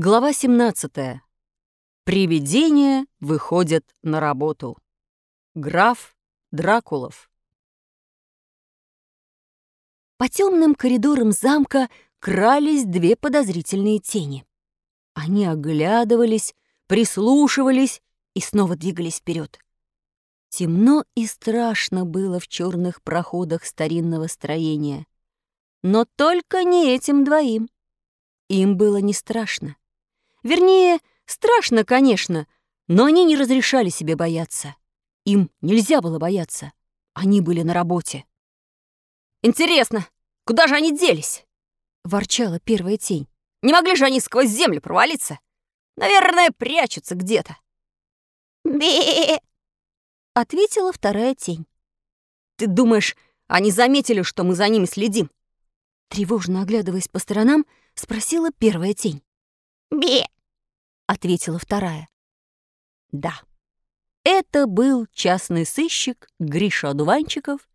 Глава 17. Привидения выходят на работу. Граф Дракулов. По темным коридорам замка крались две подозрительные тени. Они оглядывались, прислушивались и снова двигались вперед. Темно и страшно было в черных проходах старинного строения. Но только не этим двоим. Им было не страшно. Вернее, страшно, конечно, но они не разрешали себе бояться. Им нельзя было бояться. Они были на работе. «Интересно, куда же они делись?» — ворчала первая тень. «Не могли же они сквозь землю провалиться? Наверное, прячутся где-то». «Бе!» — ответила вторая тень. «Ты думаешь, они заметили, что мы за ними следим?» Тревожно оглядываясь по сторонам, спросила первая тень. «Бе!» — ответила вторая. Да, это был частный сыщик Гриша Одуванчиков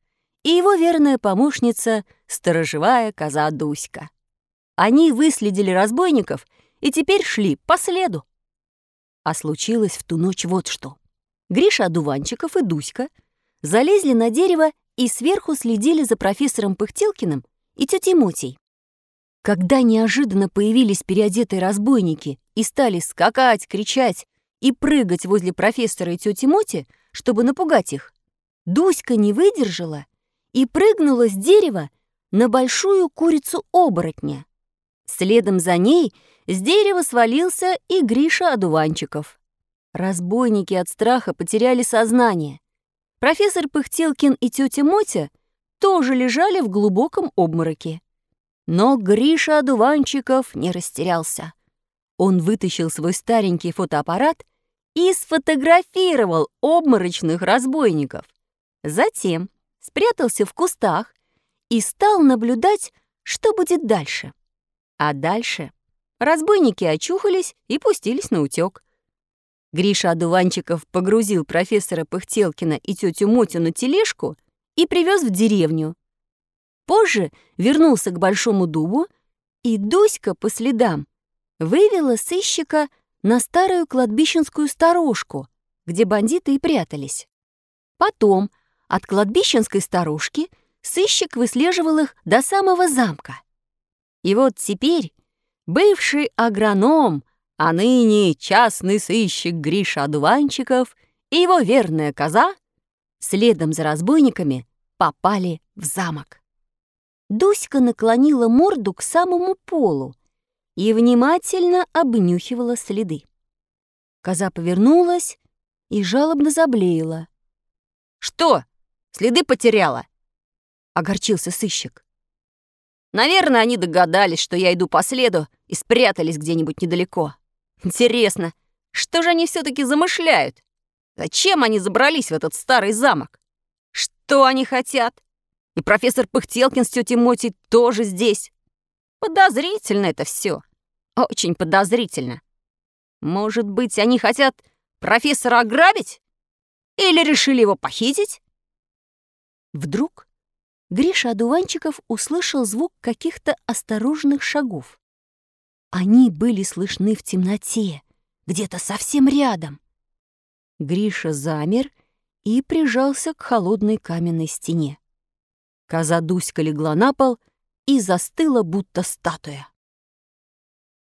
и его верная помощница, сторожевая коза Дуська. Они выследили разбойников и теперь шли по следу. А случилось в ту ночь вот что. Гриша Одуванчиков и Дуська залезли на дерево и сверху следили за профессором Пыхтелкиным и тетей Мотей. Когда неожиданно появились переодетые разбойники и стали скакать, кричать и прыгать возле профессора и тети Моти, чтобы напугать их, Дуська не выдержала и прыгнула с дерева на большую курицу-оборотня. Следом за ней с дерева свалился и Гриша Одуванчиков. Разбойники от страха потеряли сознание. Профессор Пыхтелкин и тетя Мотя тоже лежали в глубоком обмороке. Но Гриша Одуванчиков не растерялся. Он вытащил свой старенький фотоаппарат и сфотографировал обморочных разбойников. Затем спрятался в кустах и стал наблюдать, что будет дальше. А дальше разбойники очухались и пустились на утёк. Гриша Одуванчиков погрузил профессора Пыхтелкина и тетю Мотю на тележку и привез в деревню. Позже вернулся к Большому дубу, и Дуська по следам вывела сыщика на старую кладбищенскую сторожку, где бандиты и прятались. Потом от кладбищенской сторожки сыщик выслеживал их до самого замка. И вот теперь бывший агроном, а ныне частный сыщик Гриша Одуванчиков и его верная коза следом за разбойниками попали в замок. Дуська наклонила морду к самому полу и внимательно обнюхивала следы. Коза повернулась и жалобно заблеяла. «Что, следы потеряла?» — огорчился сыщик. «Наверное, они догадались, что я иду по следу и спрятались где-нибудь недалеко. Интересно, что же они все таки замышляют? Зачем они забрались в этот старый замок? Что они хотят?» И профессор Пыхтелкин с тетей Мотей тоже здесь. Подозрительно это все. Очень подозрительно. Может быть, они хотят профессора ограбить? Или решили его похитить? Вдруг Гриша Одуванчиков услышал звук каких-то осторожных шагов. Они были слышны в темноте, где-то совсем рядом. Гриша замер и прижался к холодной каменной стене. Коза Дуська легла на пол и застыла, будто статуя.